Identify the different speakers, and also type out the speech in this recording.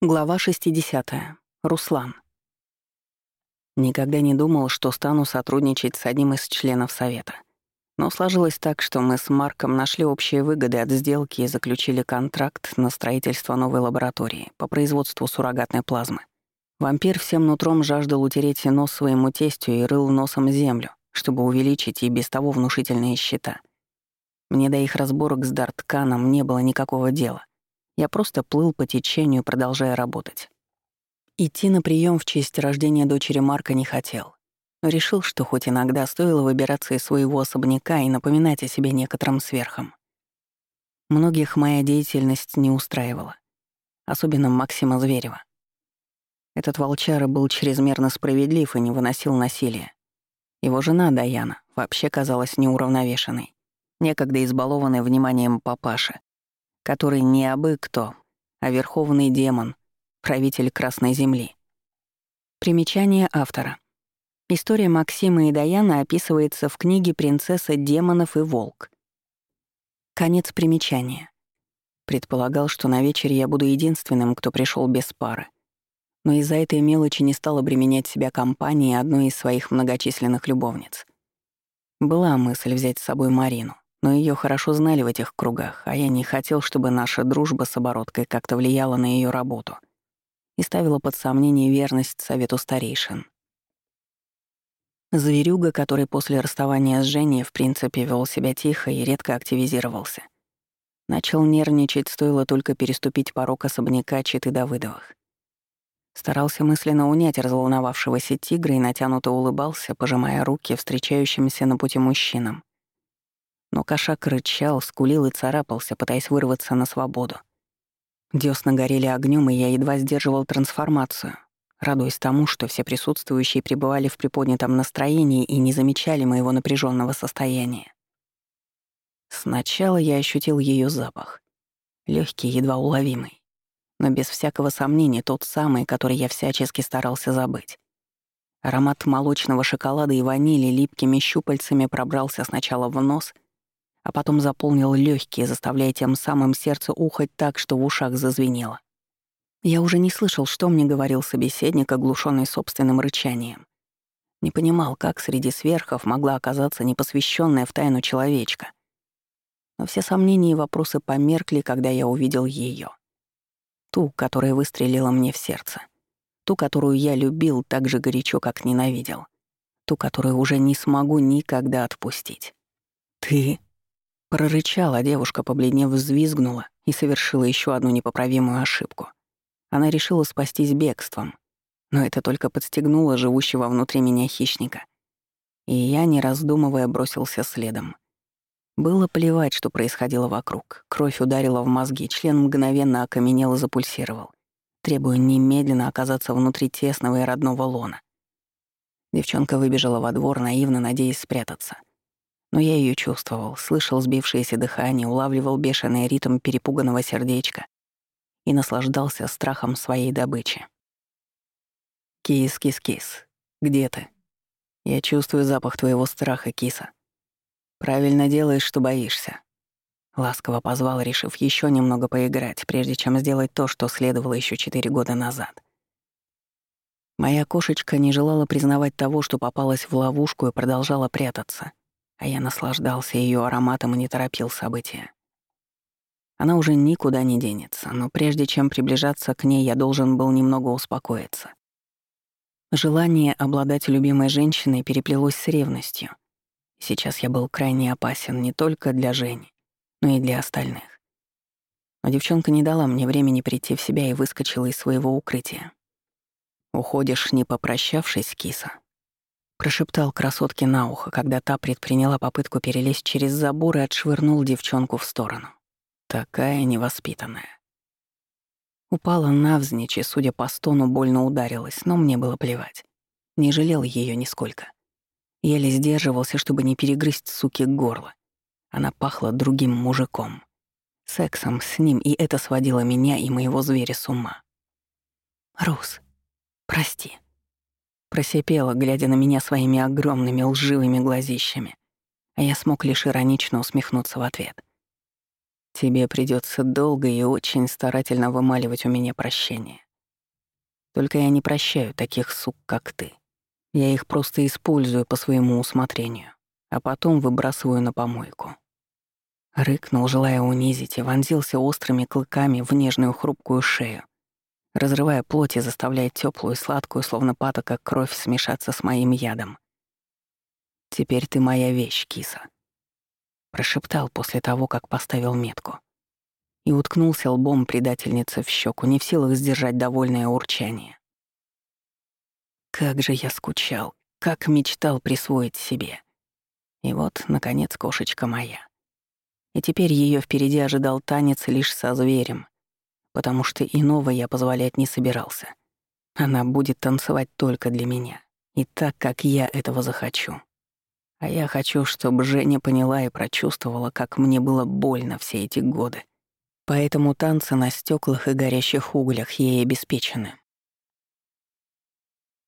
Speaker 1: Глава 60. Руслан. Никогда не думал, что стану сотрудничать с одним из членов Совета. Но сложилось так, что мы с Марком нашли общие выгоды от сделки и заключили контракт на строительство новой лаборатории по производству суррогатной плазмы. Вампир всем нутром жаждал утереть нос своему тестю и рыл носом землю, чтобы увеличить и без того внушительные счета. Мне до их разборок с Дартканом не было никакого дела. Я просто плыл по течению, продолжая работать. Идти на прием в честь рождения дочери Марка не хотел. Но решил, что хоть иногда стоило выбираться из своего особняка и напоминать о себе некоторым сверхом. Многих моя деятельность не устраивала. Особенно Максима Зверева. Этот волчара был чрезмерно справедлив и не выносил насилия. Его жена Даяна вообще казалась неуравновешенной, некогда избалованной вниманием папаши, который не абы кто, а верховный демон, правитель Красной Земли. Примечание автора. История Максима и Даяна описывается в книге «Принцесса демонов и волк». Конец примечания. Предполагал, что на вечере я буду единственным, кто пришел без пары. Но из-за этой мелочи не стал обременять себя компанией одной из своих многочисленных любовниц. Была мысль взять с собой Марину, но ее хорошо знали в этих кругах, а я не хотел, чтобы наша дружба с обороткой как-то влияла на ее работу и ставила под сомнение верность совету старейшин. Зверюга, который после расставания с Женей в принципе вел себя тихо и редко активизировался, начал нервничать, стоило только переступить порог особняка Читы Давыдовых. Старался мысленно унять разволновавшегося тигра и натянуто улыбался, пожимая руки встречающимся на пути мужчинам. Но кошак рычал, скулил и царапался, пытаясь вырваться на свободу. Дёсна горели огнем, и я едва сдерживал трансформацию, радуясь тому, что все присутствующие пребывали в приподнятом настроении и не замечали моего напряженного состояния. Сначала я ощутил ее запах. легкий, едва уловимый. Но без всякого сомнения тот самый, который я всячески старался забыть. Аромат молочного шоколада и ванили липкими щупальцами пробрался сначала в нос — а потом заполнил легкие, заставляя тем самым сердце ухать так, что в ушах зазвенело. Я уже не слышал, что мне говорил собеседник, оглушенный собственным рычанием. Не понимал, как среди сверхов могла оказаться непосвященная в тайну человечка. Но все сомнения и вопросы померкли, когда я увидел ее. Ту, которая выстрелила мне в сердце. Ту, которую я любил так же горячо, как ненавидел. Ту, которую уже не смогу никогда отпустить. «Ты...» Прорычала девушка, побледнев, взвизгнула и совершила еще одну непоправимую ошибку. Она решила спастись бегством, но это только подстегнуло живущего внутри меня хищника. И я, не раздумывая, бросился следом. Было плевать, что происходило вокруг. Кровь ударила в мозги, член мгновенно окаменел и запульсировал, требуя немедленно оказаться внутри тесного и родного лона. Девчонка выбежала во двор, наивно надеясь спрятаться. Но я ее чувствовал, слышал сбившееся дыхание, улавливал бешеный ритм перепуганного сердечка и наслаждался страхом своей добычи. «Кис, кис, кис, где ты? Я чувствую запах твоего страха, киса. Правильно делаешь, что боишься». Ласково позвал, решив еще немного поиграть, прежде чем сделать то, что следовало еще четыре года назад. Моя кошечка не желала признавать того, что попалась в ловушку и продолжала прятаться — а я наслаждался ее ароматом и не торопил события. Она уже никуда не денется, но прежде чем приближаться к ней, я должен был немного успокоиться. Желание обладать любимой женщиной переплелось с ревностью. Сейчас я был крайне опасен не только для Жени, но и для остальных. Но девчонка не дала мне времени прийти в себя и выскочила из своего укрытия. «Уходишь, не попрощавшись, киса?» Прошептал красотке на ухо, когда та предприняла попытку перелезть через забор и отшвырнул девчонку в сторону. Такая невоспитанная. Упала навзничь и, судя по стону, больно ударилась, но мне было плевать. Не жалел ее нисколько. Еле сдерживался, чтобы не перегрызть суки горло. Она пахла другим мужиком. Сексом с ним, и это сводило меня и моего зверя с ума. «Рус, прости», Просипела, глядя на меня своими огромными лживыми глазищами. А я смог лишь иронично усмехнуться в ответ. «Тебе придется долго и очень старательно вымаливать у меня прощение. Только я не прощаю таких сук, как ты. Я их просто использую по своему усмотрению, а потом выбрасываю на помойку. Рыкнул, желая унизить, и вонзился острыми клыками в нежную хрупкую шею, разрывая плоть и заставляя теплую, сладкую, словно патока, кровь смешаться с моим ядом. «Теперь ты моя вещь, киса», — прошептал после того, как поставил метку. И уткнулся лбом предательницы в щеку, не в силах сдержать довольное урчание. Как же я скучал, как мечтал присвоить себе. И вот, наконец, кошечка моя. И теперь ее впереди ожидал танец лишь со зверем, потому что иного я позволять не собирался. Она будет танцевать только для меня, и так, как я этого захочу. А я хочу, чтобы Женя поняла и прочувствовала, как мне было больно все эти годы. Поэтому танцы на стеклах и горящих углях ей обеспечены.